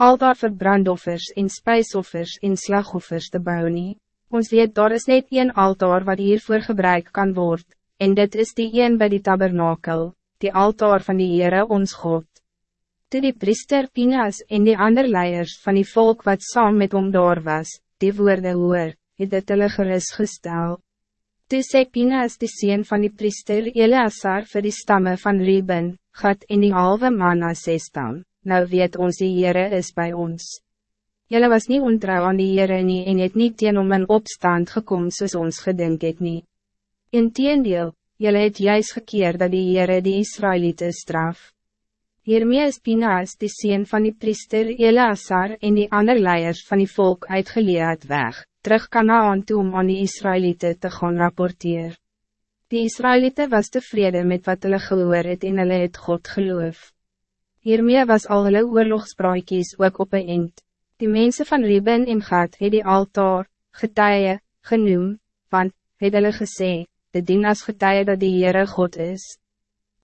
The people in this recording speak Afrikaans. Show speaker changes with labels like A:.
A: altaar vir brandoffers en spijsoffers en slagoffers te bouwen. nie. Ons weet daar is net een altaar wat hiervoor gebruik kan worden, en dit is die een bij die tabernakel, die altaar van die Heere ons God. Toe die priester Pinas en die ander leiers van die volk wat saam met hom daar was, die woorde hoor, het dit hulle gerus gestel. Toe sê Pinas die sien van die priester Eleazar vir die stammen van Reuben, Gad en die halve manna stam, nou weet ons die Heere is bij ons. Jelle was niet ontrouw aan die Heere nie en het niet teen om in opstand gekom soos ons gedink het nie. In teendeel, jelle het juist gekeer dat die Heere die Israëlieten straf. Hiermee is Pinaas die sien van die priester Eleazar en die ander leiers van die volk uitgeleerd weg, terug Kanaan toe om aan die Israëlieten te gaan rapporteer. Die Israëlieten was tevreden met wat hulle gehoor het en hulle het God geloof. Hiermee was al hulle oorlogspraaikies ook op een eind. Die mensen van Reuben en Gad het die altaar, getuie, genoem, want, het hulle gesê, de dien as getuie dat die Heere God is.